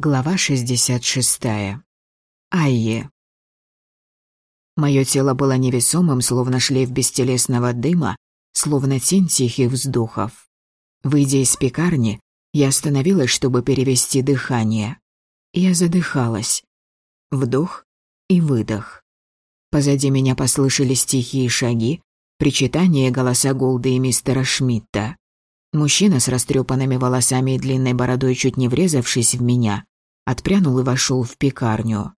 Глава 66. Айе. Мое тело было невесомым, словно шлейф бестелесного дыма, словно тень тихих вздохов. Выйдя из пекарни, я остановилась, чтобы перевести дыхание. Я задыхалась. Вдох и выдох. Позади меня послышались тихие шаги, причитания голоса Голды и мистера Шмидта. Мужчина с растрепанными волосами и длинной бородой, чуть не врезавшись в меня, отпрянул и вошел в пекарню.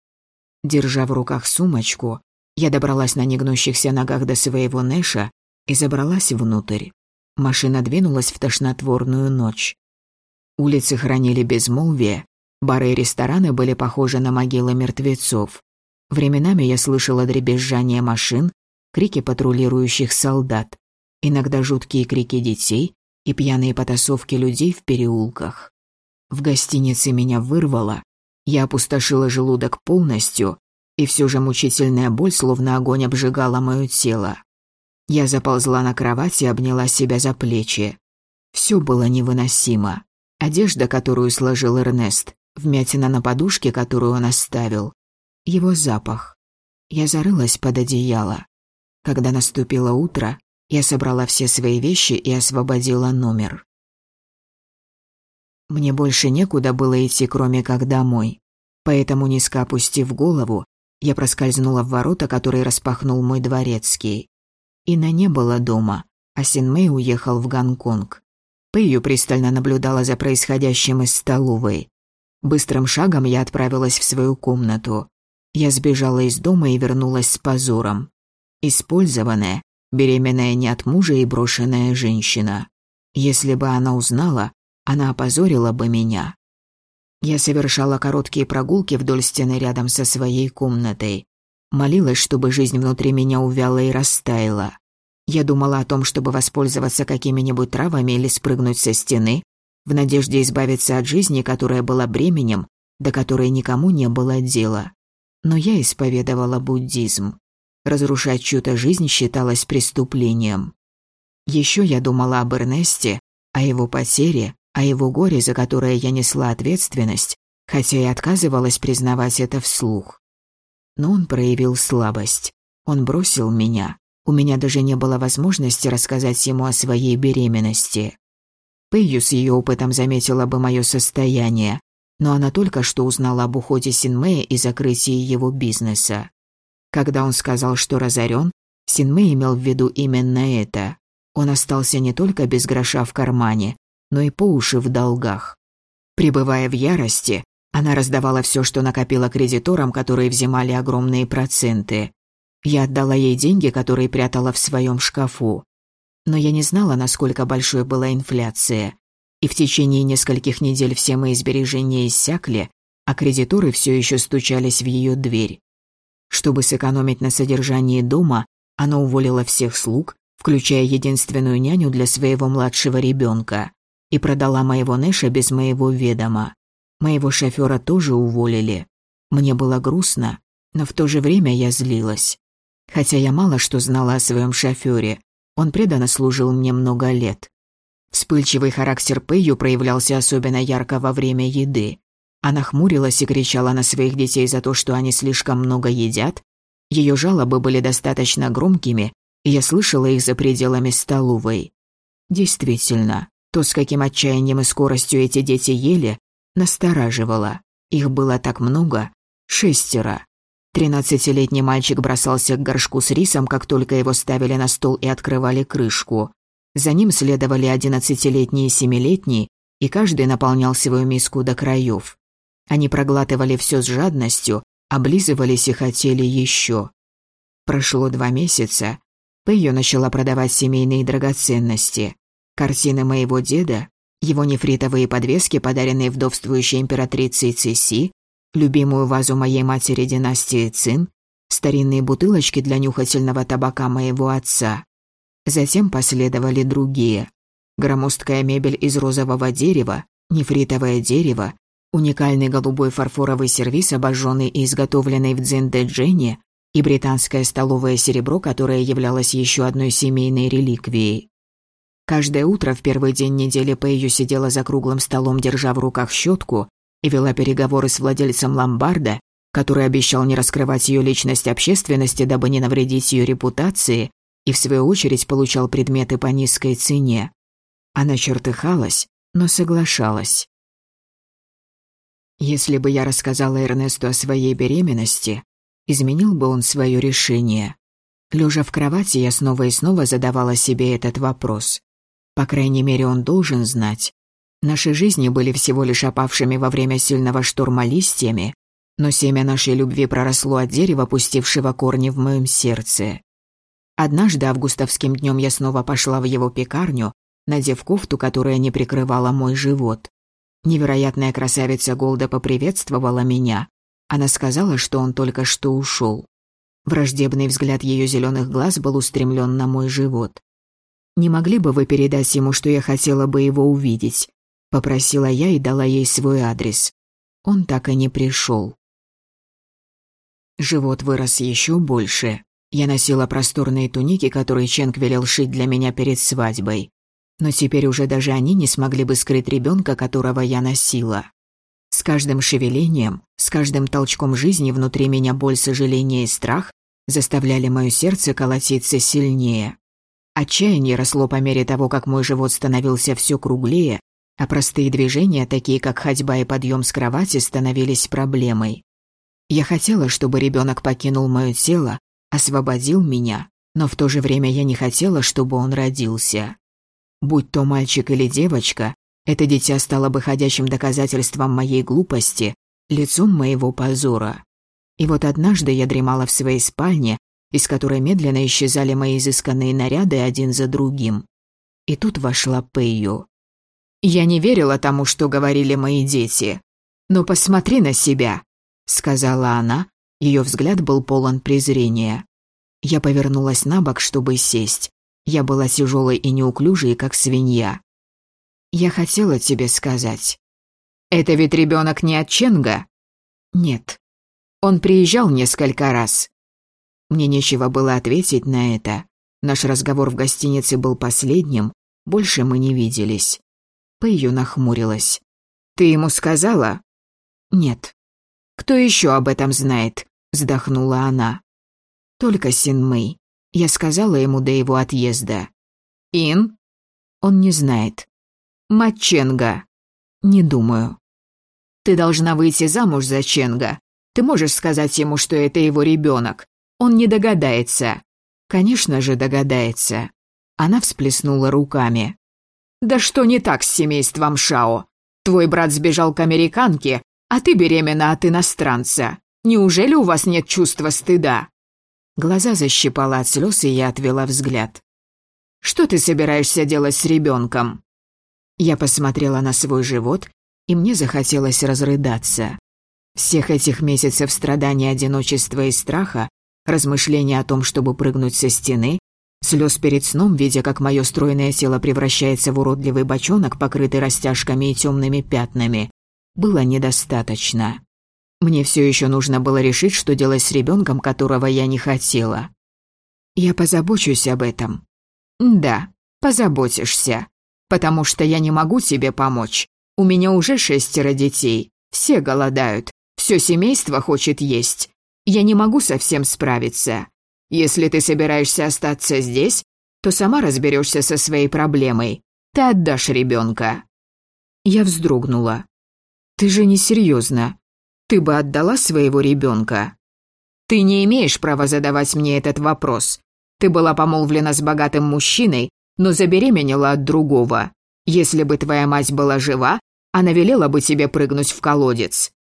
Держа в руках сумочку, я добралась на негнущихся ногах до своего Нэша и забралась внутрь. Машина двинулась в тошнотворную ночь. Улицы хранили безмолвие, бары и рестораны были похожи на могилы мертвецов. Временами я слышала дребезжание машин, крики патрулирующих солдат, иногда жуткие крики детей и пьяные потасовки людей в переулках. В гостинице меня вырвало, я опустошила желудок полностью, и все же мучительная боль, словно огонь, обжигала мое тело. Я заползла на кровать и обняла себя за плечи. Все было невыносимо. Одежда, которую сложил Эрнест, вмятина на подушке, которую он оставил, его запах. Я зарылась под одеяло. Когда наступило утро, я собрала все свои вещи и освободила номер. Мне больше некуда было идти, кроме как домой. Поэтому, низко опустив голову, я проскользнула в ворота, которые распахнул мой дворецкий. Ина не было дома, а Синмэй уехал в Гонконг. Пэйю пристально наблюдала за происходящим из столовой. Быстрым шагом я отправилась в свою комнату. Я сбежала из дома и вернулась с позором. Использованная, беременная не от мужа и брошенная женщина. Если бы она узнала, она опозорила бы меня. Я совершала короткие прогулки вдоль стены рядом со своей комнатой. Молилась, чтобы жизнь внутри меня увяла и растаяла. Я думала о том, чтобы воспользоваться какими-нибудь травами или спрыгнуть со стены, в надежде избавиться от жизни, которая была бременем, до которой никому не было дела. Но я исповедовала буддизм. Разрушать чью-то жизнь считалось преступлением. Еще я думала об Эрнесте, о его потере, о его горе, за которое я несла ответственность, хотя и отказывалась признавать это вслух. Но он проявил слабость. Он бросил меня. У меня даже не было возможности рассказать ему о своей беременности. Пэйю с ее опытом заметила бы мое состояние, но она только что узнала об уходе Синмэя и закрытии его бизнеса. Когда он сказал, что разорен, Синмэй имел в виду именно это. Он остался не только без гроша в кармане, но и по уши в долгах. Пребывая в ярости, она раздавала все, что накопила кредиторам, которые взимали огромные проценты. Я отдала ей деньги, которые прятала в своем шкафу. Но я не знала, насколько большой была инфляция. И в течение нескольких недель все мои сбережения иссякли, а кредиторы все еще стучались в ее дверь. Чтобы сэкономить на содержании дома, она уволила всех слуг, включая единственную няню для своего младшего ребенка и продала моего Нэша без моего ведома. Моего шофера тоже уволили. Мне было грустно, но в то же время я злилась. Хотя я мало что знала о своем шофере, он преданно служил мне много лет. Вспыльчивый характер Пэйю проявлялся особенно ярко во время еды. Она хмурилась и кричала на своих детей за то, что они слишком много едят. Ее жалобы были достаточно громкими, и я слышала их за пределами столовой. Действительно, то, с каким отчаянием и скоростью эти дети ели, настораживало. Их было так много. Шестеро. Тринадцатилетний мальчик бросался к горшку с рисом, как только его ставили на стол и открывали крышку. За ним следовали одиннадцатилетние и семилетние, и каждый наполнял свою миску до краев. Они проглатывали все с жадностью, облизывались и хотели еще. Прошло два месяца. Пэйо начала продавать семейные драгоценности. Картины моего деда, его нефритовые подвески, подаренные вдовствующей императрицей Циси, любимую вазу моей матери династии Цин, старинные бутылочки для нюхательного табака моего отца. Затем последовали другие. Громоздкая мебель из розового дерева, нефритовое дерево, уникальный голубой фарфоровый сервиз, обожженный и изготовленный в Дзиндэджене, и британское столовое серебро, которое являлось еще одной семейной реликвией. Каждое утро в первый день недели Пэйю сидела за круглым столом, держа в руках щетку, и вела переговоры с владельцем ломбарда, который обещал не раскрывать ее личность общественности, дабы не навредить ее репутации, и в свою очередь получал предметы по низкой цене. Она чертыхалась, но соглашалась. Если бы я рассказала Эрнесту о своей беременности, изменил бы он свое решение. Лежа в кровати, я снова и снова задавала себе этот вопрос. По крайней мере, он должен знать. Наши жизни были всего лишь опавшими во время сильного шторма листьями, но семя нашей любви проросло от дерева, пустившего корни в моем сердце. Однажды августовским днем я снова пошла в его пекарню, надев кофту, которая не прикрывала мой живот. Невероятная красавица Голда поприветствовала меня. Она сказала, что он только что ушел. Враждебный взгляд ее зеленых глаз был устремлен на мой живот. «Не могли бы вы передать ему, что я хотела бы его увидеть?» Попросила я и дала ей свой адрес. Он так и не пришел. Живот вырос еще больше. Я носила просторные туники, которые Ченк велел шить для меня перед свадьбой. Но теперь уже даже они не смогли бы скрыть ребенка, которого я носила. С каждым шевелением, с каждым толчком жизни внутри меня боль, сожаление и страх заставляли мое сердце колотиться сильнее. Отчаяние росло по мере того, как мой живот становился все круглее, а простые движения, такие как ходьба и подъем с кровати, становились проблемой. Я хотела, чтобы ребенок покинул мое тело, освободил меня, но в то же время я не хотела, чтобы он родился. Будь то мальчик или девочка, это дитя стало бы ходячим доказательством моей глупости, лицом моего позора. И вот однажды я дремала в своей спальне, из которой медленно исчезали мои изысканные наряды один за другим. И тут вошла Пэйю. «Я не верила тому, что говорили мои дети. Но посмотри на себя», — сказала она, ее взгляд был полон презрения. Я повернулась на бок, чтобы сесть. Я была тяжелой и неуклюжей, как свинья. «Я хотела тебе сказать». «Это ведь ребенок не от Ченга?» «Нет. Он приезжал несколько раз». Мне нечего было ответить на это. Наш разговор в гостинице был последним, больше мы не виделись. Пэйю нахмурилась. «Ты ему сказала?» «Нет». «Кто еще об этом знает?» вздохнула она. Только Синмэй. Я сказала ему до его отъезда. Ин? Он не знает. Мать Ченга. Не думаю. Ты должна выйти замуж за Ченга. Ты можешь сказать ему, что это его ребенок. Он не догадается. Конечно же, догадается. Она всплеснула руками. Да что не так с семейством Шао? Твой брат сбежал к американке, а ты беременна от иностранца. Неужели у вас нет чувства стыда?» Глаза защипала от слез, и я отвела взгляд. «Что ты собираешься делать с ребенком?» Я посмотрела на свой живот, и мне захотелось разрыдаться. Всех этих месяцев страдания, одиночества и страха, размышления о том, чтобы прыгнуть со стены, слез перед сном, видя, как мое стройное тело превращается в уродливый бочонок, покрытый растяжками и темными пятнами, было недостаточно. Мне все еще нужно было решить, что делать с ребенком, которого я не хотела. Я позабочусь об этом. Да, позаботишься. Потому что я не могу тебе помочь. У меня уже шестеро детей. Все голодают. Все семейство хочет есть. Я не могу совсем справиться. Если ты собираешься остаться здесь, то сама разберешься со своей проблемой. Ты отдашь ребенка. Я вздрогнула. Ты же не серьезно. Ты бы отдала своего ребенка? Ты не имеешь права задавать мне этот вопрос. Ты была помолвлена с богатым мужчиной, но забеременела от другого. Если бы твоя мать была жива, она велела бы тебе прыгнуть в колодец.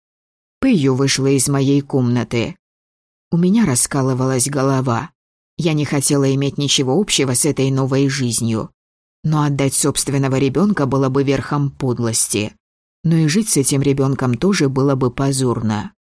Пэйю вышла из моей комнаты. У меня раскалывалась голова. Я не хотела иметь ничего общего с этой новой жизнью. Но отдать собственного ребенка было бы верхом подлости но и жить с этим ребенком тоже было бы позорно.